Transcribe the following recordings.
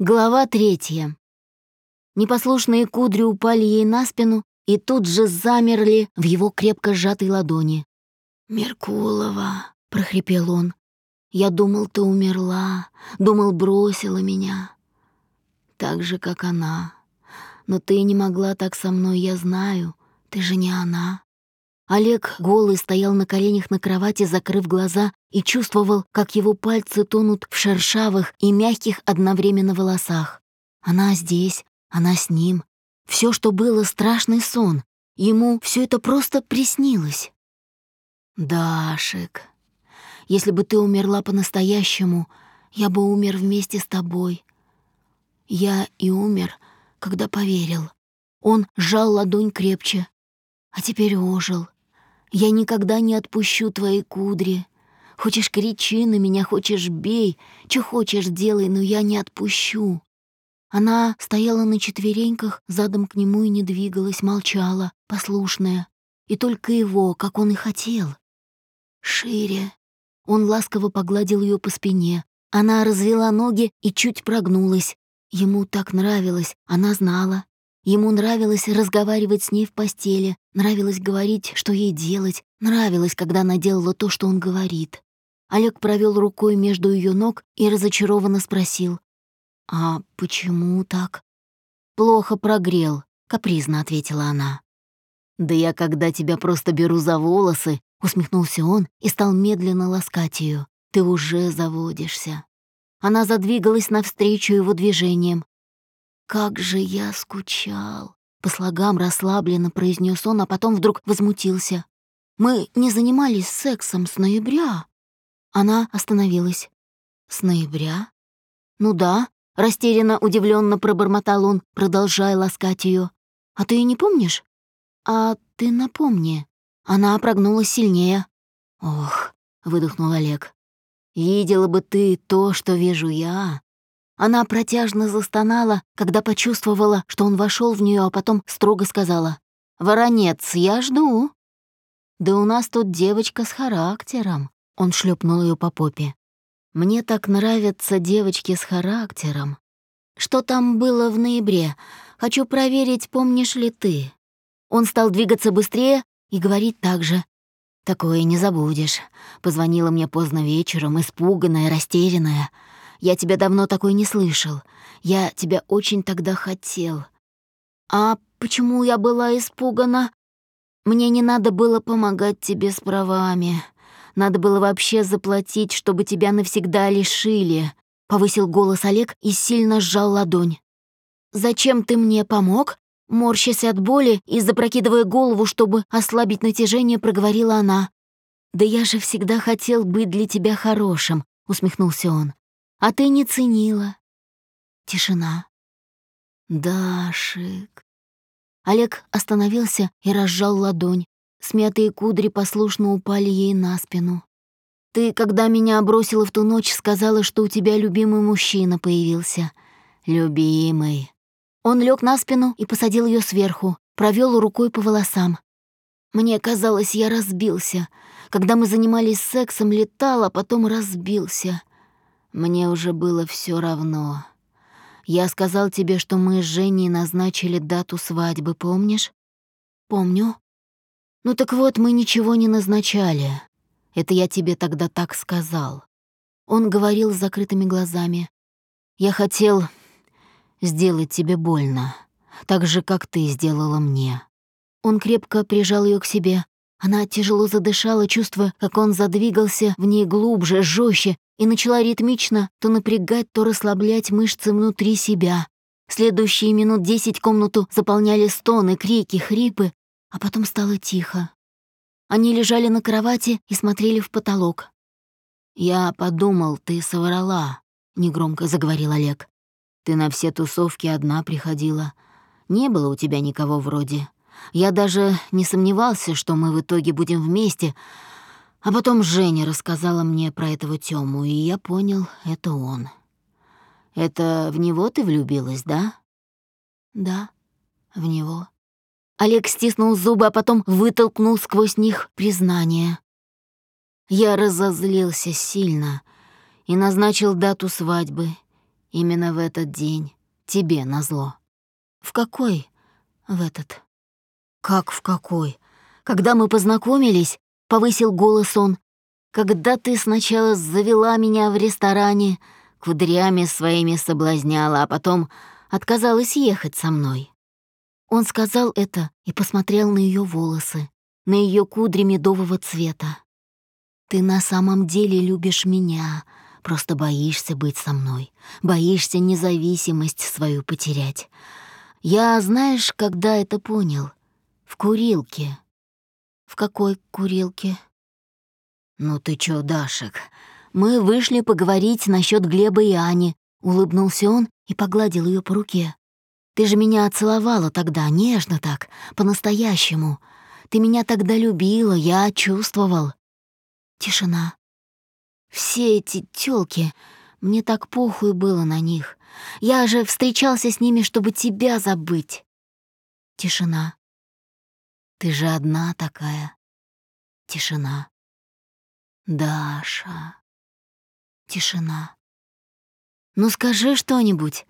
Глава третья. Непослушные кудри упали ей на спину и тут же замерли в его крепко сжатой ладони. «Меркулова», — прохрипел он, — «я думал, ты умерла, думал, бросила меня. Так же, как она. Но ты не могла так со мной, я знаю, ты же не она». Олег голый стоял на коленях на кровати, закрыв глаза, и чувствовал, как его пальцы тонут в шершавых и мягких одновременно волосах. Она здесь, она с ним. Все, что было, страшный сон. Ему все это просто приснилось. «Дашик, если бы ты умерла по-настоящему, я бы умер вместе с тобой. Я и умер, когда поверил. Он сжал ладонь крепче, а теперь ожил. Я никогда не отпущу твои кудри. Хочешь, кричи на меня, хочешь, бей, что хочешь, делай, но я не отпущу». Она стояла на четвереньках, задом к нему и не двигалась, молчала, послушная. И только его, как он и хотел. Шире. Он ласково погладил ее по спине. Она развела ноги и чуть прогнулась. Ему так нравилось, она знала. Ему нравилось разговаривать с ней в постели, нравилось говорить, что ей делать, нравилось, когда она делала то, что он говорит. Олег провел рукой между ее ног и разочарованно спросил. «А почему так?» «Плохо прогрел», — капризно ответила она. «Да я когда тебя просто беру за волосы», — усмехнулся он и стал медленно ласкать ее. «Ты уже заводишься». Она задвигалась навстречу его движениям, «Как же я скучал!» — по слогам расслабленно произнес он, а потом вдруг возмутился. «Мы не занимались сексом с ноября». Она остановилась. «С ноября?» «Ну да», — растерянно удивленно пробормотал он, продолжая ласкать ее. «А ты не помнишь?» «А ты напомни». Она прогнулась сильнее. «Ох», — выдохнул Олег. «Видела бы ты то, что вижу я. Она протяжно застонала, когда почувствовала, что он вошел в нее, а потом строго сказала «Воронец, я жду». «Да у нас тут девочка с характером», — он шлепнул ее по попе. «Мне так нравятся девочки с характером. Что там было в ноябре? Хочу проверить, помнишь ли ты?» Он стал двигаться быстрее и говорить так же. «Такое не забудешь». Позвонила мне поздно вечером, испуганная, растерянная. Я тебя давно такой не слышал. Я тебя очень тогда хотел. А почему я была испугана? Мне не надо было помогать тебе с правами. Надо было вообще заплатить, чтобы тебя навсегда лишили. Повысил голос Олег и сильно сжал ладонь. «Зачем ты мне помог?» Морщась от боли и запрокидывая голову, чтобы ослабить натяжение, проговорила она. «Да я же всегда хотел быть для тебя хорошим», — усмехнулся он а ты не ценила. Тишина. Дашик. Олег остановился и разжал ладонь. Смятые кудри послушно упали ей на спину. «Ты, когда меня бросила в ту ночь, сказала, что у тебя любимый мужчина появился. Любимый». Он лег на спину и посадил ее сверху, провел рукой по волосам. Мне казалось, я разбился. Когда мы занимались сексом, летал, а потом разбился. Мне уже было все равно. Я сказал тебе, что мы с Женей назначили дату свадьбы, помнишь? Помню. Ну так вот, мы ничего не назначали. Это я тебе тогда так сказал. Он говорил с закрытыми глазами. Я хотел сделать тебе больно, так же, как ты сделала мне. Он крепко прижал ее к себе. Она тяжело задышала, чувствуя, как он задвигался в ней глубже, жестче, и начала ритмично то напрягать, то расслаблять мышцы внутри себя. Следующие минут десять комнату заполняли стоны, крики, хрипы, а потом стало тихо. Они лежали на кровати и смотрели в потолок. «Я подумал, ты соврала», — негромко заговорил Олег. «Ты на все тусовки одна приходила. Не было у тебя никого вроде. Я даже не сомневался, что мы в итоге будем вместе, а потом Женя рассказала мне про этого Тёму, и я понял, это он. Это в него ты влюбилась, да? Да, в него. Олег стиснул зубы, а потом вытолкнул сквозь них признание. Я разозлился сильно и назначил дату свадьбы. Именно в этот день. Тебе назло. В какой? В этот. Как в какой? Когда мы познакомились, повысил голос он. Когда ты сначала завела меня в ресторане, кудрями своими соблазняла, а потом отказалась ехать со мной. Он сказал это и посмотрел на ее волосы, на ее кудри медового цвета. «Ты на самом деле любишь меня, просто боишься быть со мной, боишься независимость свою потерять. Я, знаешь, когда это понял? В курилке». «В какой курилке?» «Ну ты чё, Дашек, мы вышли поговорить насчет Глеба и Ани», — улыбнулся он и погладил ее по руке. Ты же меня целовала тогда, нежно так, по-настоящему. Ты меня тогда любила, я чувствовал. Тишина. Все эти тёлки, мне так похуй было на них. Я же встречался с ними, чтобы тебя забыть. Тишина. Ты же одна такая. Тишина. Даша. Тишина. Ну скажи что-нибудь.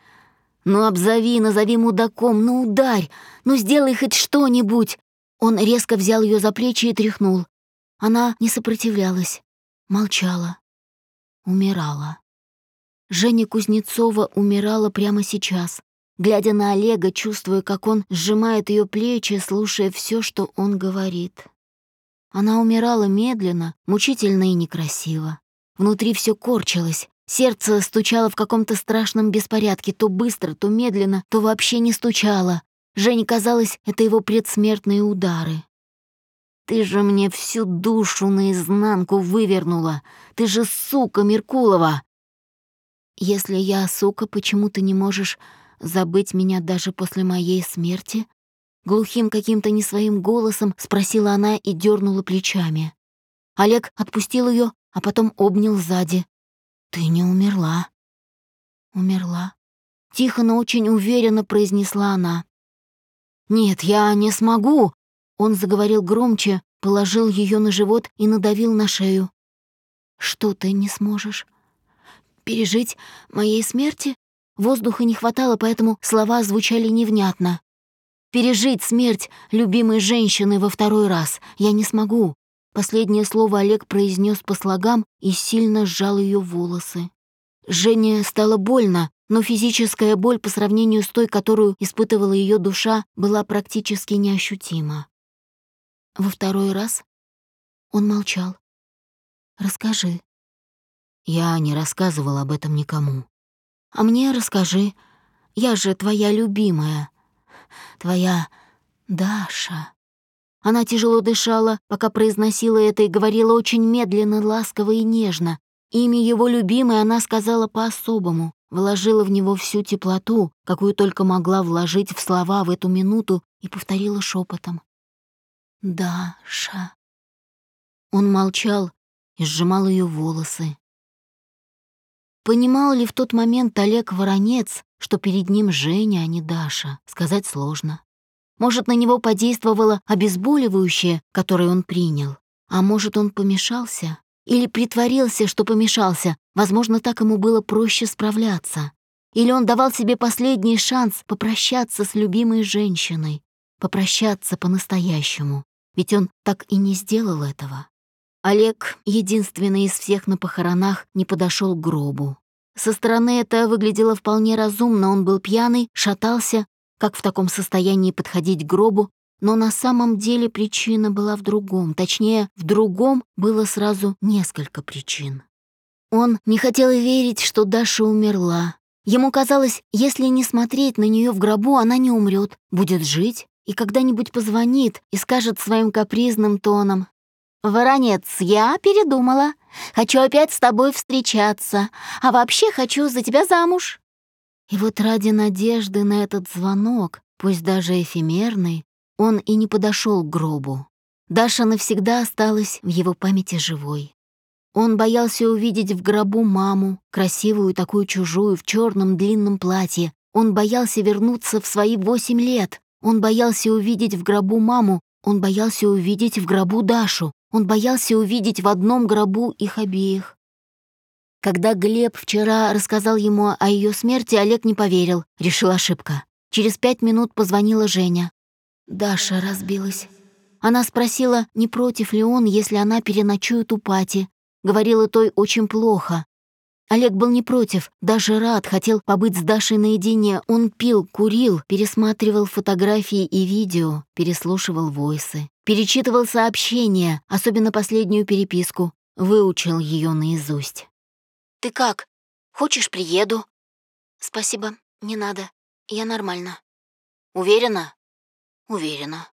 «Ну обзови, назови мудаком, ну ударь, ну сделай хоть что-нибудь!» Он резко взял ее за плечи и тряхнул. Она не сопротивлялась, молчала, умирала. Женя Кузнецова умирала прямо сейчас, глядя на Олега, чувствуя, как он сжимает ее плечи, слушая все, что он говорит. Она умирала медленно, мучительно и некрасиво. Внутри все корчилось, Сердце стучало в каком-то страшном беспорядке, то быстро, то медленно, то вообще не стучало. Жене казалось, это его предсмертные удары. «Ты же мне всю душу наизнанку вывернула! Ты же сука, Меркулова!» «Если я сука, почему ты не можешь забыть меня даже после моей смерти?» Глухим каким-то не своим голосом спросила она и дернула плечами. Олег отпустил ее, а потом обнял сзади. «Ты не умерла». «Умерла», — тихо, но очень уверенно произнесла она. «Нет, я не смогу», — он заговорил громче, положил ее на живот и надавил на шею. «Что ты не сможешь? Пережить моей смерти?» Воздуха не хватало, поэтому слова звучали невнятно. «Пережить смерть любимой женщины во второй раз я не смогу. Последнее слово Олег произнес по слогам и сильно сжал ее волосы. Жене стало больно, но физическая боль по сравнению с той, которую испытывала ее душа, была практически неощутима. Во второй раз он молчал. «Расскажи». «Я не рассказывал об этом никому». «А мне расскажи. Я же твоя любимая. Твоя Даша». Она тяжело дышала, пока произносила это и говорила очень медленно, ласково и нежно. Имя его любимой она сказала по-особому, вложила в него всю теплоту, какую только могла вложить в слова в эту минуту, и повторила шепотом. «Даша». Он молчал и сжимал ее волосы. Понимал ли в тот момент Олег Воронец, что перед ним Женя, а не Даша, сказать сложно. Может, на него подействовало обезболивающее, которое он принял. А может, он помешался? Или притворился, что помешался? Возможно, так ему было проще справляться. Или он давал себе последний шанс попрощаться с любимой женщиной. Попрощаться по-настоящему. Ведь он так и не сделал этого. Олег, единственный из всех на похоронах, не подошел к гробу. Со стороны это выглядело вполне разумно, он был пьяный, шатался, как в таком состоянии подходить к гробу, но на самом деле причина была в другом, точнее, в другом было сразу несколько причин. Он не хотел верить, что Даша умерла. Ему казалось, если не смотреть на нее в гробу, она не умрет, будет жить и когда-нибудь позвонит и скажет своим капризным тоном «Воронец, я передумала. Хочу опять с тобой встречаться, а вообще хочу за тебя замуж». И вот ради надежды на этот звонок, пусть даже эфемерный, он и не подошел к гробу. Даша навсегда осталась в его памяти живой. Он боялся увидеть в гробу маму, красивую такую чужую, в черном длинном платье. Он боялся вернуться в свои восемь лет. Он боялся увидеть в гробу маму, он боялся увидеть в гробу Дашу. Он боялся увидеть в одном гробу их обеих. Когда Глеб вчера рассказал ему о ее смерти, Олег не поверил, решил ошибка. Через пять минут позвонила Женя. Даша разбилась. Она спросила, не против ли он, если она переночует у Пати. Говорила той очень плохо. Олег был не против, даже рад, хотел побыть с Дашей наедине. Он пил, курил, пересматривал фотографии и видео, переслушивал войсы, перечитывал сообщения, особенно последнюю переписку, выучил ее наизусть. «Ты как? Хочешь, приеду?» «Спасибо, не надо. Я нормально». «Уверена?» «Уверена».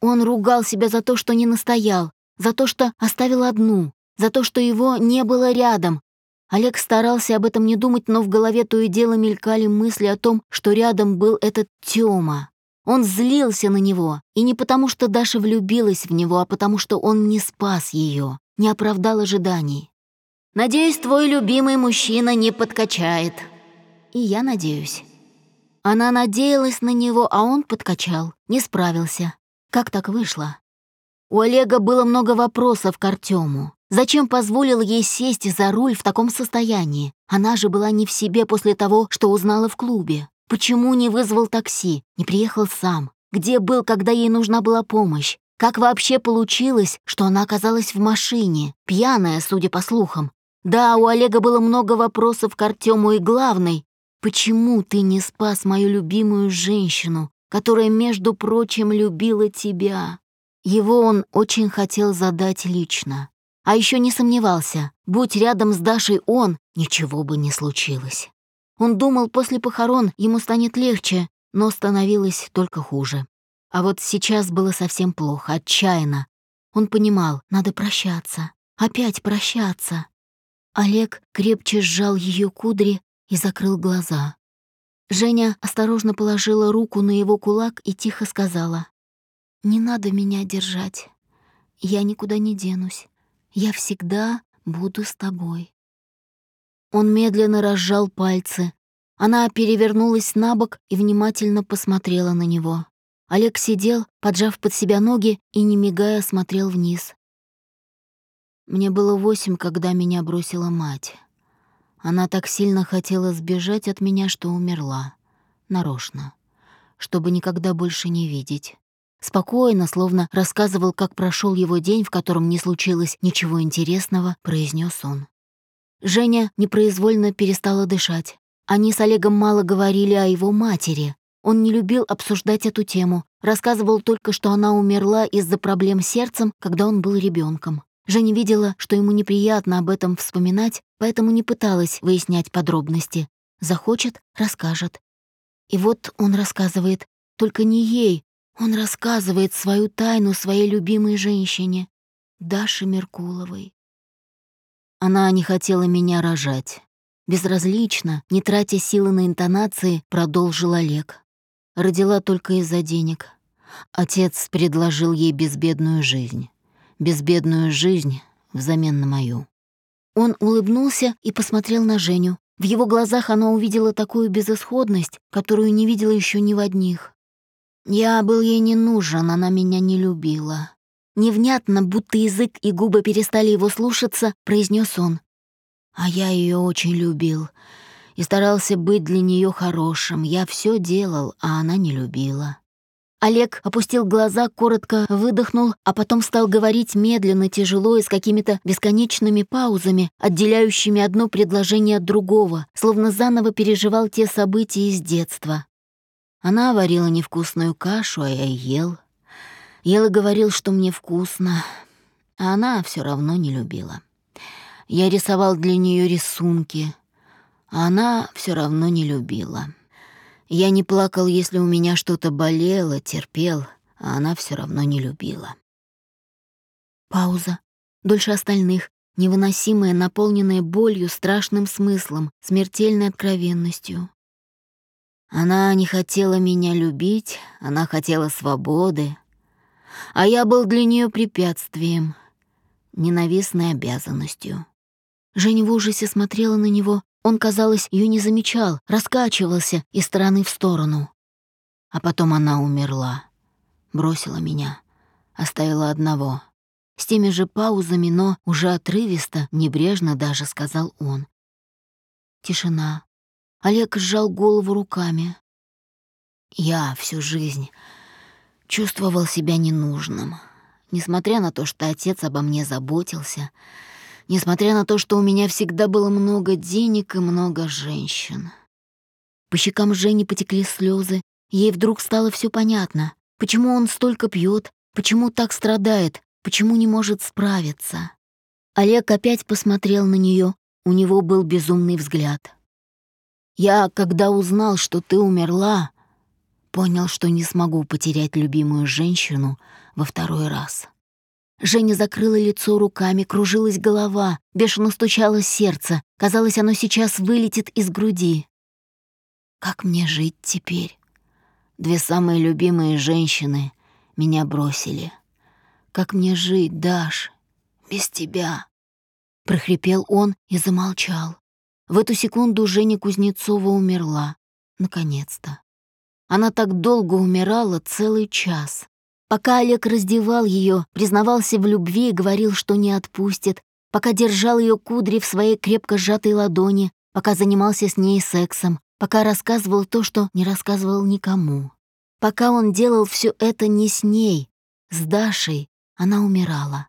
Он ругал себя за то, что не настоял, за то, что оставил одну, за то, что его не было рядом. Олег старался об этом не думать, но в голове то и дело мелькали мысли о том, что рядом был этот Тёма. Он злился на него, и не потому, что Даша влюбилась в него, а потому, что он не спас ее, не оправдал ожиданий. Надеюсь, твой любимый мужчина не подкачает. И я надеюсь. Она надеялась на него, а он подкачал, не справился. Как так вышло? У Олега было много вопросов к Артему. Зачем позволил ей сесть за руль в таком состоянии? Она же была не в себе после того, что узнала в клубе. Почему не вызвал такси, не приехал сам? Где был, когда ей нужна была помощь? Как вообще получилось, что она оказалась в машине, пьяная, судя по слухам, да, у Олега было много вопросов к Артему и главный, почему ты не спас мою любимую женщину, которая, между прочим, любила тебя? Его он очень хотел задать лично. А еще не сомневался, будь рядом с Дашей он, ничего бы не случилось. Он думал, после похорон ему станет легче, но становилось только хуже. А вот сейчас было совсем плохо, отчаянно. Он понимал, надо прощаться, опять прощаться. Олег крепче сжал ее кудри и закрыл глаза. Женя осторожно положила руку на его кулак и тихо сказала. «Не надо меня держать. Я никуда не денусь. Я всегда буду с тобой». Он медленно разжал пальцы. Она перевернулась на бок и внимательно посмотрела на него. Олег сидел, поджав под себя ноги и, не мигая, смотрел вниз. Мне было восемь, когда меня бросила мать. Она так сильно хотела сбежать от меня, что умерла. Нарочно. Чтобы никогда больше не видеть. Спокойно, словно рассказывал, как прошел его день, в котором не случилось ничего интересного, произнес он. Женя непроизвольно перестала дышать. Они с Олегом мало говорили о его матери. Он не любил обсуждать эту тему, рассказывал только, что она умерла из-за проблем с сердцем, когда он был ребенком. Женя видела, что ему неприятно об этом вспоминать, поэтому не пыталась выяснять подробности. Захочет — расскажет. И вот он рассказывает, только не ей, он рассказывает свою тайну своей любимой женщине, Даше Меркуловой. Она не хотела меня рожать. Безразлично, не тратя силы на интонации, продолжил Олег. Родила только из-за денег. Отец предложил ей безбедную жизнь безбедную жизнь взамен на мою. Он улыбнулся и посмотрел на Женю. В его глазах она увидела такую безысходность, которую не видела еще ни в одних. Я был ей не нужен, она меня не любила. Невнятно, будто язык и губы перестали его слушаться, произнес он. А я ее очень любил и старался быть для нее хорошим. Я все делал, а она не любила. Олег опустил глаза, коротко выдохнул, а потом стал говорить медленно, тяжело и с какими-то бесконечными паузами, отделяющими одно предложение от другого, словно заново переживал те события из детства. Она варила невкусную кашу, а я ел. Ел и говорил, что мне вкусно, а она все равно не любила. Я рисовал для нее рисунки, а она все равно не любила. Я не плакал, если у меня что-то болело, терпел, а она все равно не любила. Пауза. Дольше остальных, невыносимая, наполненная болью, страшным смыслом, смертельной откровенностью. Она не хотела меня любить, она хотела свободы, а я был для нее препятствием, ненавистной обязанностью. Женя в ужасе смотрела на него, он, казалось, ее не замечал, раскачивался из стороны в сторону. А потом она умерла, бросила меня, оставила одного. С теми же паузами, но уже отрывисто, небрежно даже сказал он. Тишина. Олег сжал голову руками. Я всю жизнь чувствовал себя ненужным. Несмотря на то, что отец обо мне заботился, несмотря на то, что у меня всегда было много денег и много женщин. По щекам Жени потекли слезы, ей вдруг стало все понятно. Почему он столько пьет, почему так страдает, почему не может справиться. Олег опять посмотрел на нее, у него был безумный взгляд. «Я, когда узнал, что ты умерла, понял, что не смогу потерять любимую женщину во второй раз». Женя закрыла лицо руками, кружилась голова, бешено стучало сердце. Казалось, оно сейчас вылетит из груди. «Как мне жить теперь?» Две самые любимые женщины меня бросили. Как мне жить, Даш, без тебя?» Прохрипел он и замолчал. В эту секунду Женя Кузнецова умерла. Наконец-то. Она так долго умирала, целый час. Пока Олег раздевал ее, признавался в любви и говорил, что не отпустит, пока держал ее кудри в своей крепко сжатой ладони, пока занимался с ней сексом, пока рассказывал то, что не рассказывал никому. Пока он делал все это не с ней, с Дашей, она умирала.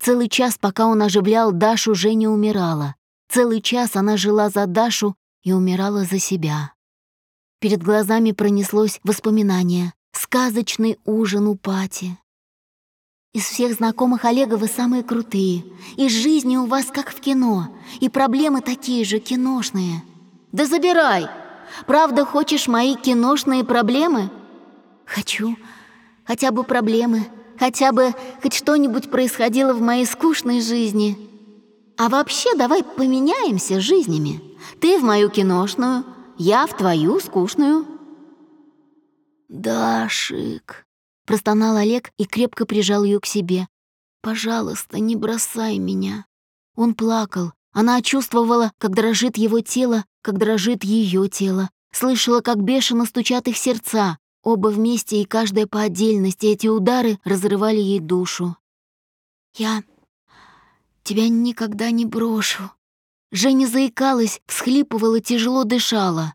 Целый час, пока он оживлял Дашу, Женя умирала. Целый час она жила за Дашу и умирала за себя. Перед глазами пронеслось воспоминание. Сказочный ужин у Пати. Из всех знакомых Олега вы самые крутые. И жизни у вас как в кино. И проблемы такие же киношные. Да забирай! Правда, хочешь мои киношные проблемы? Хочу. Хотя бы проблемы. Хотя бы хоть что-нибудь происходило в моей скучной жизни. А вообще давай поменяемся жизнями. Ты в мою киношную, я в твою скучную. «Дашик», — простонал Олег и крепко прижал ее к себе. «Пожалуйста, не бросай меня». Он плакал. Она чувствовала, как дрожит его тело, как дрожит ее тело. Слышала, как бешено стучат их сердца. Оба вместе и каждая по отдельности эти удары разрывали ей душу. «Я тебя никогда не брошу». Женя заикалась, всхлипывала, тяжело дышала.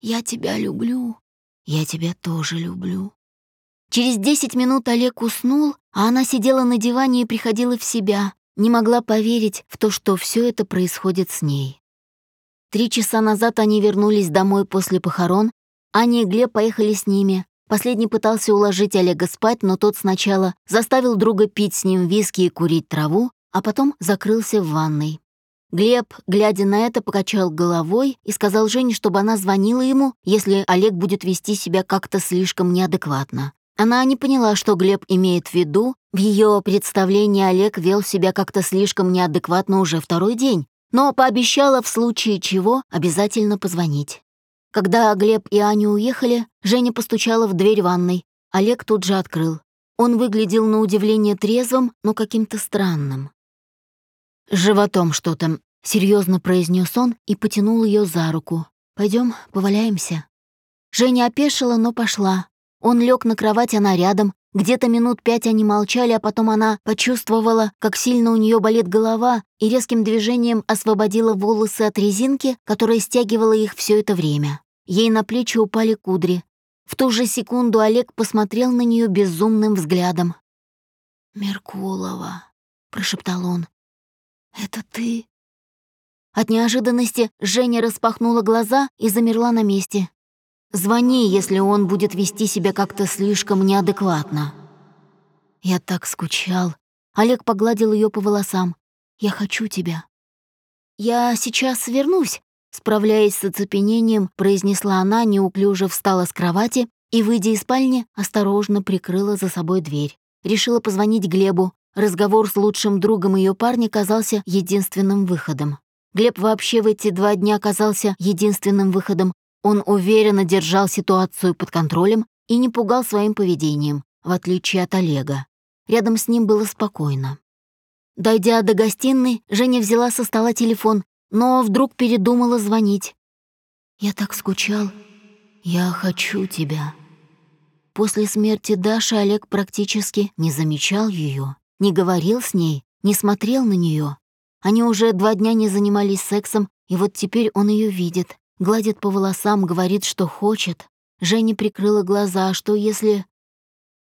«Я тебя люблю. Я тебя тоже люблю». Через десять минут Олег уснул, а она сидела на диване и приходила в себя, не могла поверить в то, что все это происходит с ней. Три часа назад они вернулись домой после похорон, Аня и Глеб поехали с ними. Последний пытался уложить Олега спать, но тот сначала заставил друга пить с ним виски и курить траву, а потом закрылся в ванной. Глеб, глядя на это, покачал головой и сказал Жене, чтобы она звонила ему, если Олег будет вести себя как-то слишком неадекватно. Она не поняла, что Глеб имеет в виду. В ее представлении Олег вел себя как-то слишком неадекватно уже второй день, но пообещала в случае чего обязательно позвонить. Когда Глеб и Аня уехали, Женя постучала в дверь ванной. Олег тут же открыл. Он выглядел на удивление трезвым, но каким-то странным. «С животом что-то», — серьезно произнес он и потянул ее за руку. Пойдем, поваляемся». Женя опешила, но пошла. Он лег на кровать, она рядом. Где-то минут пять они молчали, а потом она почувствовала, как сильно у нее болит голова, и резким движением освободила волосы от резинки, которая стягивала их все это время. Ей на плечи упали кудри. В ту же секунду Олег посмотрел на нее безумным взглядом. «Меркулова», — прошептал он, — «это ты?» От неожиданности Женя распахнула глаза и замерла на месте. Звони, если он будет вести себя как-то слишком неадекватно. Я так скучал. Олег погладил ее по волосам. Я хочу тебя. Я сейчас вернусь, справляясь с оцепенением, произнесла она, неуклюже встала с кровати и, выйдя из спальни, осторожно прикрыла за собой дверь. Решила позвонить Глебу. Разговор с лучшим другом ее парня казался единственным выходом. Глеб вообще в эти два дня казался единственным выходом, он уверенно держал ситуацию под контролем и не пугал своим поведением, в отличие от Олега. Рядом с ним было спокойно. Дойдя до гостиной, Женя взяла со стола телефон, но вдруг передумала звонить. «Я так скучал. Я хочу тебя». После смерти Даши Олег практически не замечал ее. Не говорил с ней, не смотрел на нее. Они уже два дня не занимались сексом, и вот теперь он ее видит, гладит по волосам, говорит, что хочет. Женя прикрыла глаза, а что если...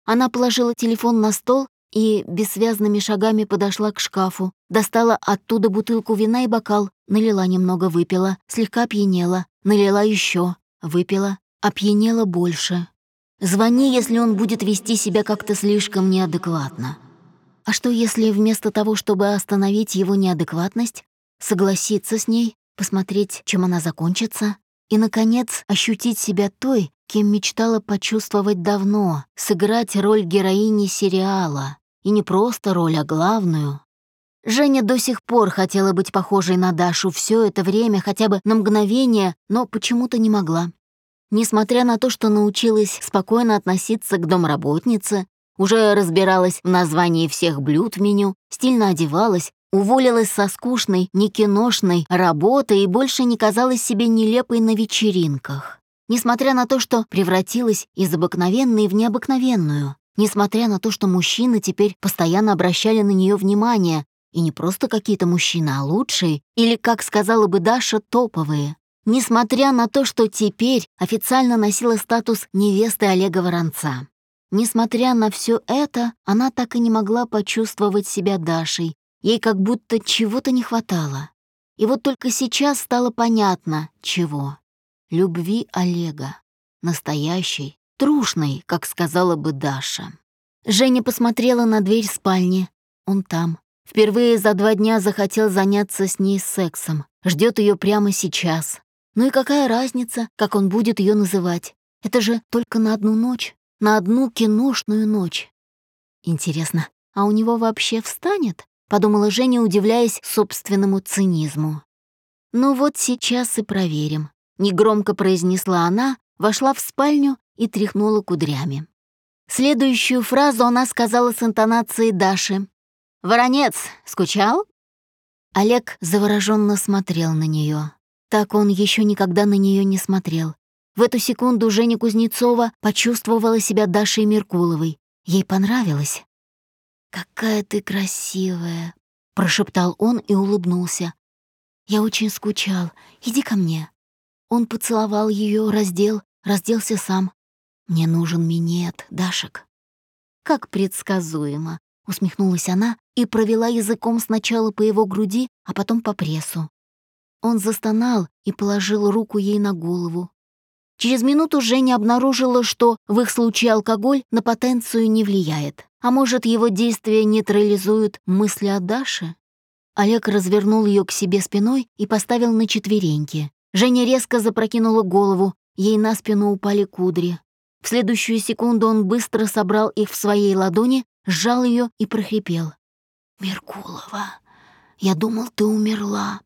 Она положила телефон на стол и бессвязными шагами подошла к шкафу, достала оттуда бутылку вина и бокал, налила немного, выпила, слегка опьянела, налила еще, выпила, опьянела больше. Звони, если он будет вести себя как-то слишком неадекватно. А что, если вместо того, чтобы остановить его неадекватность, согласиться с ней, посмотреть, чем она закончится, и, наконец, ощутить себя той, кем мечтала почувствовать давно, сыграть роль героини сериала, и не просто роль, а главную. Женя до сих пор хотела быть похожей на Дашу все это время, хотя бы на мгновение, но почему-то не могла. Несмотря на то, что научилась спокойно относиться к домработнице, уже разбиралась в названии всех блюд в меню, стильно одевалась, уволилась со скучной, не киношной работы и больше не казалась себе нелепой на вечеринках. Несмотря на то, что превратилась из обыкновенной в необыкновенную. Несмотря на то, что мужчины теперь постоянно обращали на нее внимание, и не просто какие-то мужчины, а лучшие, или, как сказала бы Даша, топовые. Несмотря на то, что теперь официально носила статус невесты Олега Воронца. Несмотря на все это, она так и не могла почувствовать себя Дашей. Ей как будто чего-то не хватало. И вот только сейчас стало понятно, чего. Любви Олега. Настоящей, трушной, как сказала бы Даша. Женя посмотрела на дверь спальни. Он там. Впервые за два дня захотел заняться с ней сексом. Ждет ее прямо сейчас. Ну и какая разница, как он будет ее называть? Это же только на одну ночь, на одну киношную ночь. Интересно, а у него вообще встанет? Подумала Женя, удивляясь собственному цинизму. Ну вот сейчас и проверим. Негромко произнесла она, вошла в спальню и тряхнула кудрями. Следующую фразу она сказала с интонацией Даши. «Воронец, скучал?» Олег завороженно смотрел на нее. Так он еще никогда на нее не смотрел. В эту секунду Женя Кузнецова почувствовала себя Дашей Меркуловой. Ей понравилось. «Какая ты красивая!» — прошептал он и улыбнулся. «Я очень скучал. Иди ко мне». Он поцеловал ее, раздел, разделся сам. «Мне нужен минет, Дашек». «Как предсказуемо», — усмехнулась она и провела языком сначала по его груди, а потом по прессу. Он застонал и положил руку ей на голову. Через минуту Женя обнаружила, что в их случае алкоголь на потенцию не влияет. А может, его действия нейтрализуют мысли о Даше? Олег развернул ее к себе спиной и поставил на четвереньки. Женя резко запрокинула голову, ей на спину упали кудри. В следующую секунду он быстро собрал их в своей ладони, сжал ее и прохрипел. «Меркулова, я думал, ты умерла».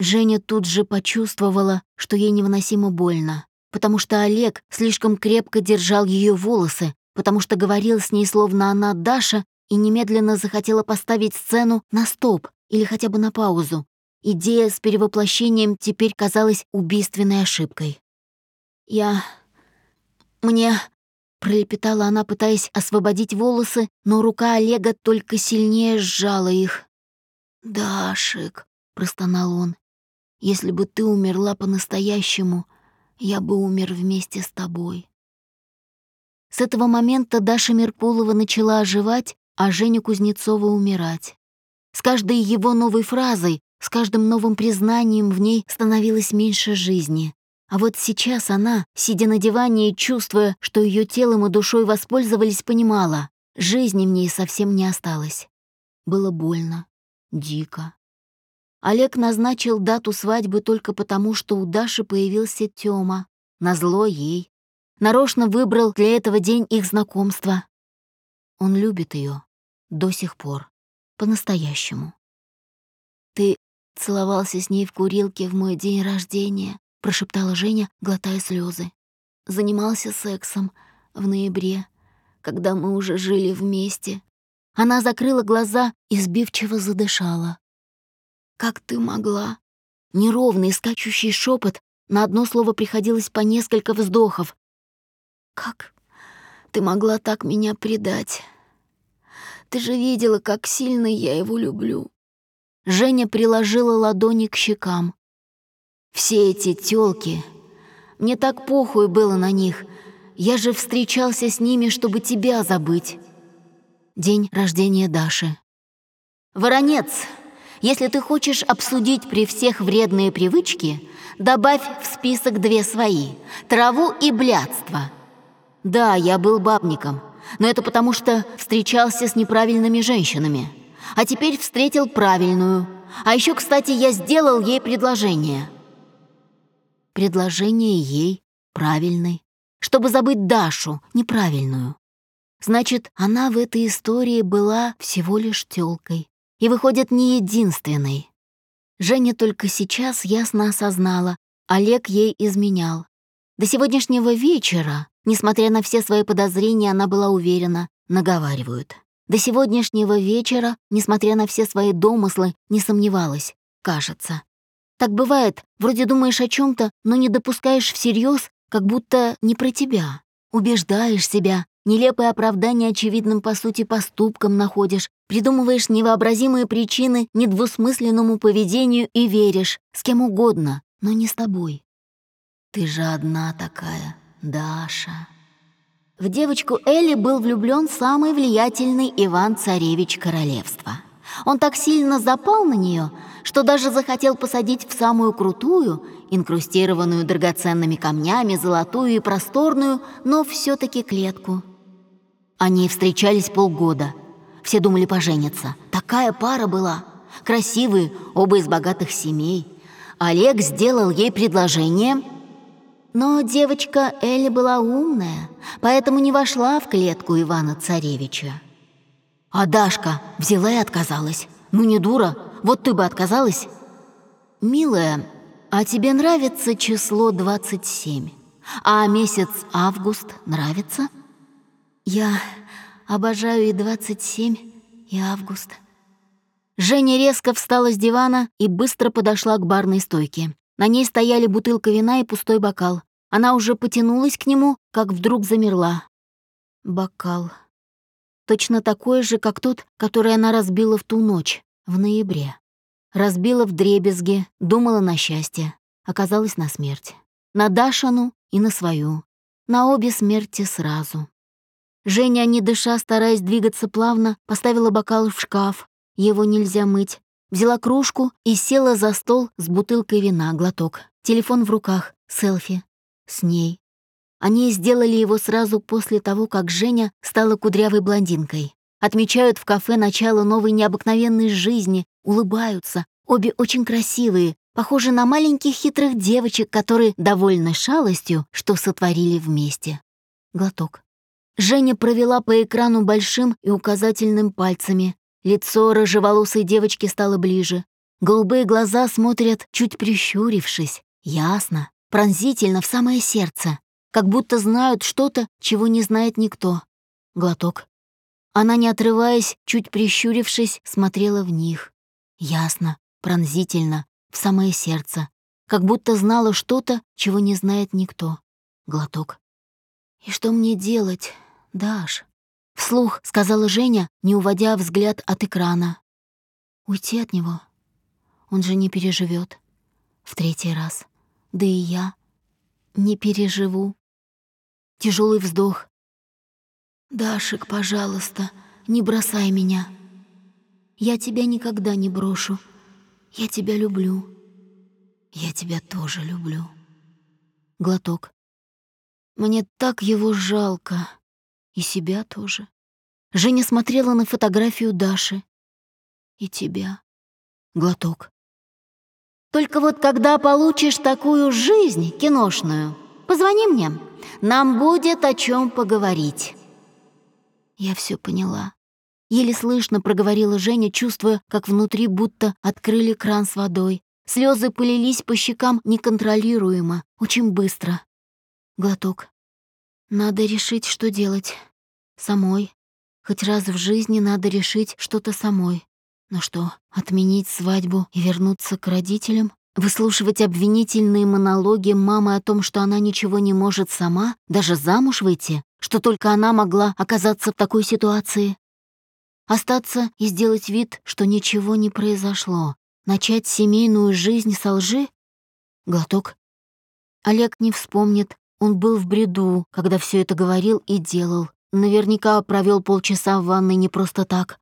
Женя тут же почувствовала, что ей невыносимо больно, потому что Олег слишком крепко держал ее волосы, потому что говорил с ней словно она Даша и немедленно захотела поставить сцену на стоп или хотя бы на паузу. Идея с перевоплощением теперь казалась убийственной ошибкой. «Я... мне...» Пролепетала она, пытаясь освободить волосы, но рука Олега только сильнее сжала их. «Дашик», — простонал он, — «если бы ты умерла по-настоящему, я бы умер вместе с тобой». С этого момента Даша Меркулова начала оживать, а Женя Кузнецова умирать. С каждой его новой фразой, с каждым новым признанием в ней становилось меньше жизни. А вот сейчас она, сидя на диване и чувствуя, что ее телом и душой воспользовались, понимала, жизни в ней совсем не осталось. Было больно, дико. Олег назначил дату свадьбы только потому, что у Даши появился Тёма, назло ей. Нарочно выбрал для этого день их знакомства. Он любит ее до сих пор, по-настоящему. Ты целовался с ней в курилке в мой день рождения, прошептала Женя, глотая слезы. Занимался сексом в ноябре, когда мы уже жили вместе. Она закрыла глаза и сбивчиво задышала. «Как ты могла?» Неровный, скачущий шепот, на одно слово приходилось по несколько вздохов. «Как ты могла так меня предать? Ты же видела, как сильно я его люблю». Женя приложила ладони к щекам. «Все эти тёлки, мне так похуй было на них. Я же встречался с ними, чтобы тебя забыть». День рождения Даши. «Воронец, если ты хочешь обсудить при всех вредные привычки, добавь в список две свои — траву и блядство». Да, я был бабником, но это потому что встречался с неправильными женщинами. А теперь встретил правильную. А еще, кстати, я сделал ей предложение. Предложение ей правильной, чтобы забыть Дашу, неправильную. Значит, она в этой истории была всего лишь тёлкой. И, выходит, не единственной. Женя только сейчас ясно осознала, Олег ей изменял. До сегодняшнего вечера Несмотря на все свои подозрения, она была уверена, наговаривают. До сегодняшнего вечера, несмотря на все свои домыслы, не сомневалась, кажется. Так бывает, вроде думаешь о чем то но не допускаешь всерьез, как будто не про тебя. Убеждаешь себя, нелепое оправдание очевидным по сути поступкам находишь, придумываешь невообразимые причины недвусмысленному поведению и веришь, с кем угодно, но не с тобой. Ты же одна такая, Даша. В девочку Элли был влюблен самый влиятельный Иван-царевич королевства. Он так сильно запал на нее, что даже захотел посадить в самую крутую, инкрустированную драгоценными камнями, золотую и просторную, но все таки клетку. Они встречались полгода. Все думали пожениться. Такая пара была. Красивые, оба из богатых семей. Олег сделал ей предложение — но девочка Элли была умная, поэтому не вошла в клетку Ивана-Царевича. А Дашка взяла и отказалась. Ну не дура, вот ты бы отказалась. Милая, а тебе нравится число 27? А месяц август нравится? Я обожаю и 27, и август. Женя резко встала с дивана и быстро подошла к барной стойке. На ней стояли бутылка вина и пустой бокал. Она уже потянулась к нему, как вдруг замерла. Бокал. Точно такой же, как тот, который она разбила в ту ночь, в ноябре. Разбила в дребезге, думала на счастье. Оказалась на смерть. На Дашану и на свою. На обе смерти сразу. Женя, не дыша, стараясь двигаться плавно, поставила бокал в шкаф. Его нельзя мыть, Взяла кружку и села за стол с бутылкой вина, глоток. Телефон в руках, селфи. С ней. Они сделали его сразу после того, как Женя стала кудрявой блондинкой. Отмечают в кафе начало новой необыкновенной жизни, улыбаются. Обе очень красивые, похожи на маленьких хитрых девочек, которые довольны шалостью, что сотворили вместе. Глоток. Женя провела по экрану большим и указательным пальцами, Лицо рыжеволосой девочки стало ближе. Голубые глаза смотрят, чуть прищурившись. Ясно, пронзительно в самое сердце. Как будто знают что-то, чего не знает никто. Глоток. Она, не отрываясь, чуть прищурившись, смотрела в них. Ясно, пронзительно, в самое сердце. Как будто знала что-то, чего не знает никто. Глоток. «И что мне делать, Даш?» Вслух сказала Женя, не уводя взгляд от экрана. Уйти от него? Он же не переживет. В третий раз. Да и я не переживу. Тяжелый вздох. «Дашик, пожалуйста, не бросай меня. Я тебя никогда не брошу. Я тебя люблю. Я тебя тоже люблю». Глоток. «Мне так его жалко». И себя тоже. Женя смотрела на фотографию Даши. И тебя. Глоток. Только вот когда получишь такую жизнь киношную, позвони мне. Нам будет о чем поговорить. Я все поняла. Еле слышно проговорила Женя, чувствуя, как внутри будто открыли кран с водой. Слезы полились по щекам неконтролируемо, очень быстро. Глоток. Надо решить, что делать. Самой. Хоть раз в жизни надо решить что-то самой. Ну что, отменить свадьбу и вернуться к родителям? Выслушивать обвинительные монологи мамы о том, что она ничего не может сама, даже замуж выйти, что только она могла оказаться в такой ситуации? Остаться и сделать вид, что ничего не произошло. Начать семейную жизнь со лжи? Глоток. Олег не вспомнит. Он был в бреду, когда все это говорил и делал. Наверняка провел полчаса в ванной не просто так.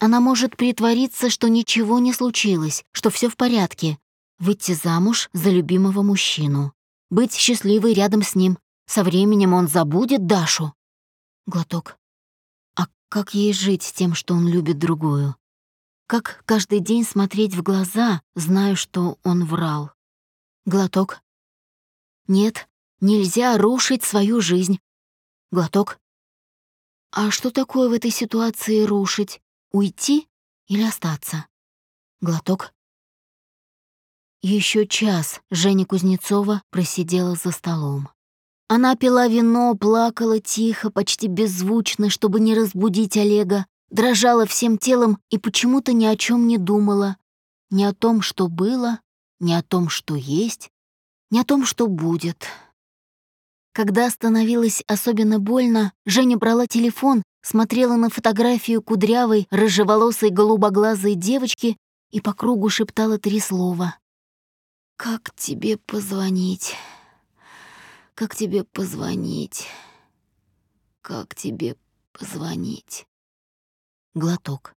Она может притвориться, что ничего не случилось, что все в порядке. Выйти замуж за любимого мужчину. Быть счастливой рядом с ним. Со временем он забудет Дашу. Глоток. А как ей жить с тем, что он любит другую? Как каждый день смотреть в глаза, зная, что он врал? Глоток. Нет, нельзя рушить свою жизнь. Глоток. А что такое в этой ситуации рушить? Уйти или остаться? Глоток. Еще час Женя Кузнецова просидела за столом. Она пила вино, плакала тихо, почти беззвучно, чтобы не разбудить Олега, дрожала всем телом и почему-то ни о чем не думала. Ни о том, что было, ни о том, что есть, ни о том, что будет. Когда становилось особенно больно, Женя брала телефон смотрела на фотографию кудрявой, рыжеволосой, голубоглазой девочки и по кругу шептала три слова. «Как тебе позвонить? Как тебе позвонить? Как тебе позвонить?» Глоток.